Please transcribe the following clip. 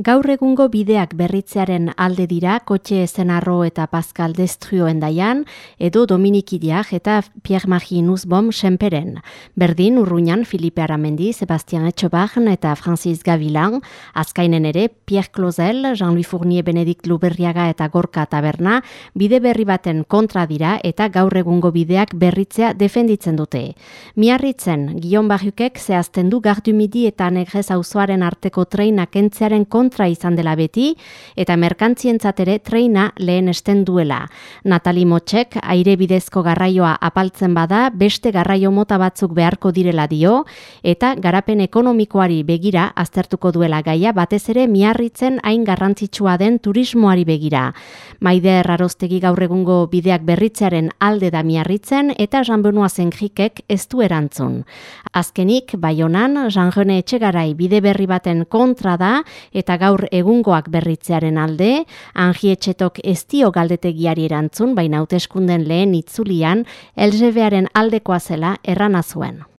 Gaur egungo bideak berritzearen alde dira Kotxe Ezenarro eta Pascal Destruoen daian, edo Dominikidiak eta Pierre-Marie Nuzbom senperen. Berdin, urruñan Filipe Aramendi, Sebastian Etxobagn eta Francis Gavilan, azkainen ere Pierre Clozel, Jean-Louis Fournier Benedikt Luberriaga eta Gorka Taberna, bide berri baten kontra dira eta gaur egungo bideak berritzea defenditzen dute. Miarritzen, Gion Barriukek zehazten du gardumidi eta negrez auzoaren arteko treinak entzearen kontra kontra izan dela beti eta merkantzientzat ere treina lehen esten duela. Natali Motxek aire bidezko garraioa apaltzen bada beste garraio mota batzuk beharko direla dio eta garapen ekonomikoari begira aztertuko duela gaia batez ere miarritzen hain garrantzitsua den turismoari begira. Maide erraroztegi gaur egungo bideak berritzearen alde da miarritzen eta Jean Benoit Zengrikek ez du erantzun. Azkenik, Baionan, Jean Etxegarai bide berri baten kontra da eta gaur egungoak berritzearen alde, angietxetok ez dio galdetegiari erantzun, baina hauteskunden lehen itzulian, LGBaren aldekoa zela errana zuen.